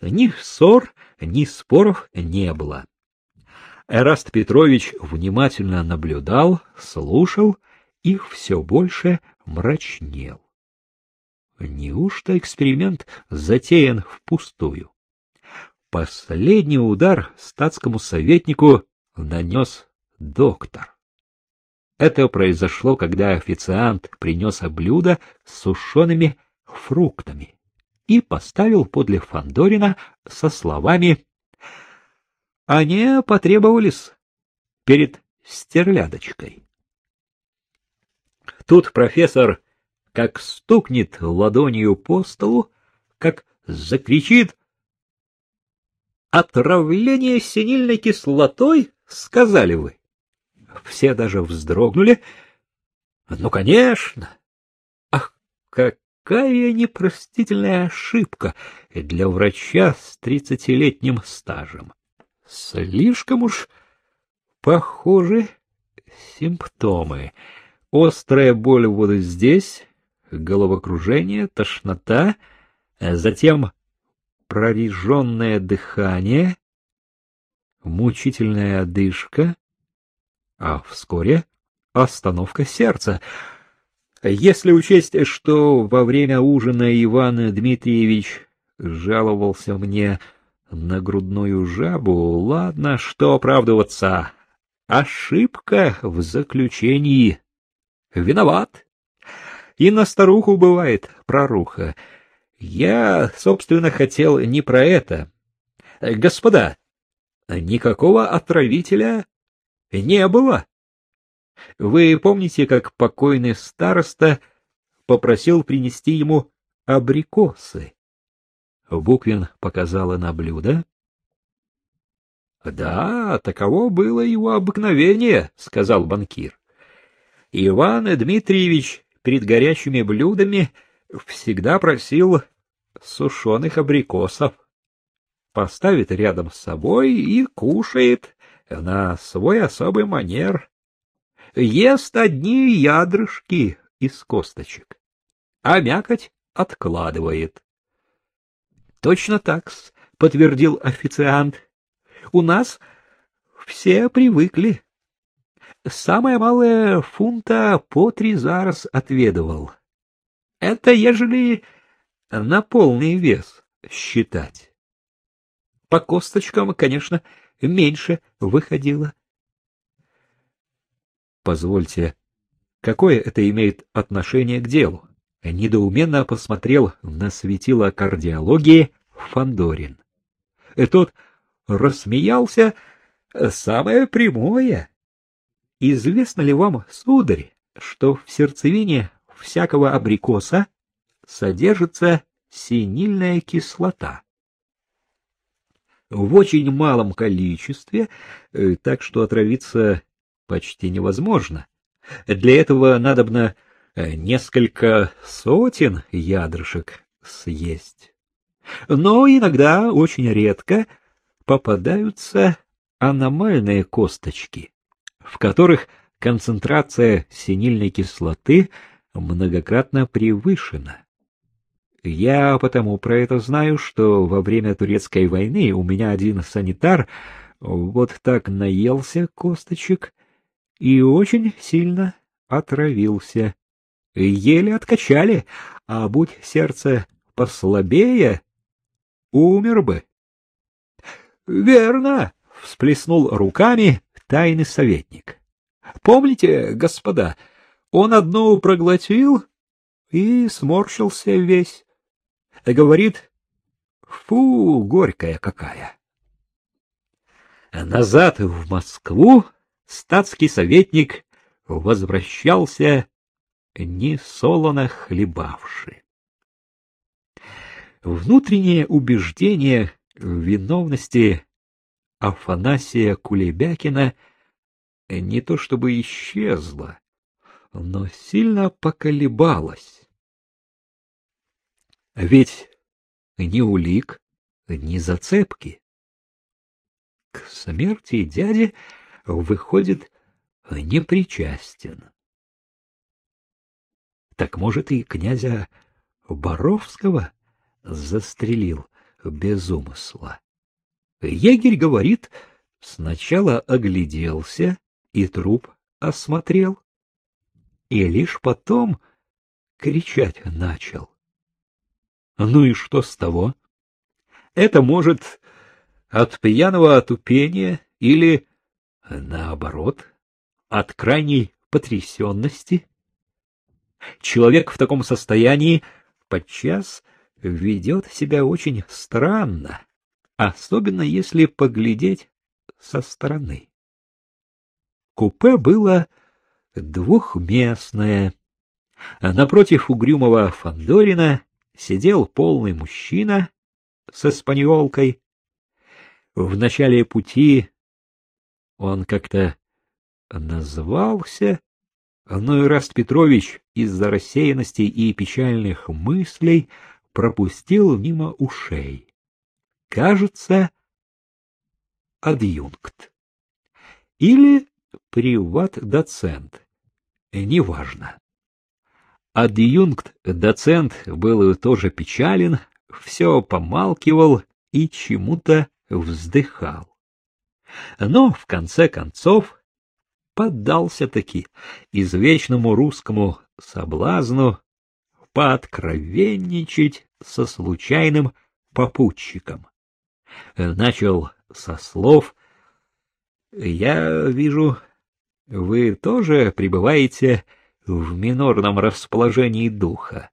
Ни ссор, ни споров не было. Эраст Петрович внимательно наблюдал, слушал и все больше мрачнел. Неужто эксперимент затеян впустую? Последний удар статскому советнику нанес доктор. Это произошло, когда официант принес блюдо с сушеными фруктами и поставил подле Фандорина со словами «Они потребовались перед стерлядочкой». Тут профессор как стукнет ладонью по столу, как закричит «Отравление синильной кислотой?» — сказали вы. Все даже вздрогнули. Ну, конечно. Ах, какая непростительная ошибка для врача с тридцатилетним стажем. Слишком уж похожи симптомы. Острая боль вот здесь, головокружение, тошнота, затем прореженное дыхание, мучительная одышка, а вскоре остановка сердца. Если учесть, что во время ужина Иван Дмитриевич жаловался мне на грудную жабу, ладно, что оправдываться. Ошибка в заключении. Виноват. И на старуху бывает проруха. Я, собственно, хотел не про это. Господа, никакого отравителя не было. Вы помните, как покойный староста попросил принести ему абрикосы? Буквин показала на блюдо. — Да, таково было его обыкновение, — сказал банкир. Иван Дмитриевич перед горячими блюдами всегда просил сушеных абрикосов. Поставит рядом с собой и кушает на свой особый манер. Ест одни ядрышки из косточек, а мякоть откладывает. — Точно так, — подтвердил официант. — У нас все привыкли. Самое малое фунта по три зараз отведывал. Это ежели на полный вес считать. По косточкам, конечно, меньше выходило. Позвольте, какое это имеет отношение к делу? Недоуменно посмотрел на светило кардиологии Фандорин. И тот рассмеялся самое прямое. Известно ли вам, сударь, что в сердцевине всякого абрикоса содержится синильная кислота? В очень малом количестве, э, так что отравиться почти невозможно. Для этого надобно э, несколько сотен ядрышек съесть. Но иногда, очень редко, попадаются аномальные косточки, в которых концентрация синильной кислоты многократно превышена. Я потому про это знаю, что во время турецкой войны у меня один санитар вот так наелся косточек и очень сильно отравился. Еле откачали, а будь сердце послабее, умер бы. — Верно, — всплеснул руками тайный советник. — Помните, господа, он одну проглотил и сморщился весь. Говорит, фу, горькая какая. Назад в Москву статский советник возвращался не солоно хлебавши. Внутреннее убеждение в виновности Афанасия Кулебякина не то чтобы исчезло, но сильно поколебалось. Ведь ни улик, ни зацепки. К смерти дяди выходит непричастен. Так может и князя Боровского застрелил без умысла. Егерь говорит, сначала огляделся и труп осмотрел, и лишь потом кричать начал. Ну и что с того? Это может от пьяного отупения или, наоборот, от крайней потрясенности. Человек в таком состоянии подчас ведет себя очень странно, особенно если поглядеть со стороны. Купе было двухместное. Напротив угрюмого Фандорина сидел полный мужчина со спаньолкой. В начале пути он как-то назвался, но Ираст Петрович из-за рассеянности и печальных мыслей пропустил мимо ушей. Кажется, адъюнкт. Или приват-доцент. Неважно. Адъюнкт-доцент был тоже печален, все помалкивал и чему-то вздыхал. Но, в конце концов, поддался-таки извечному русскому соблазну пооткровенничать со случайным попутчиком. Начал со слов «Я вижу, вы тоже пребываете в минорном расположении духа.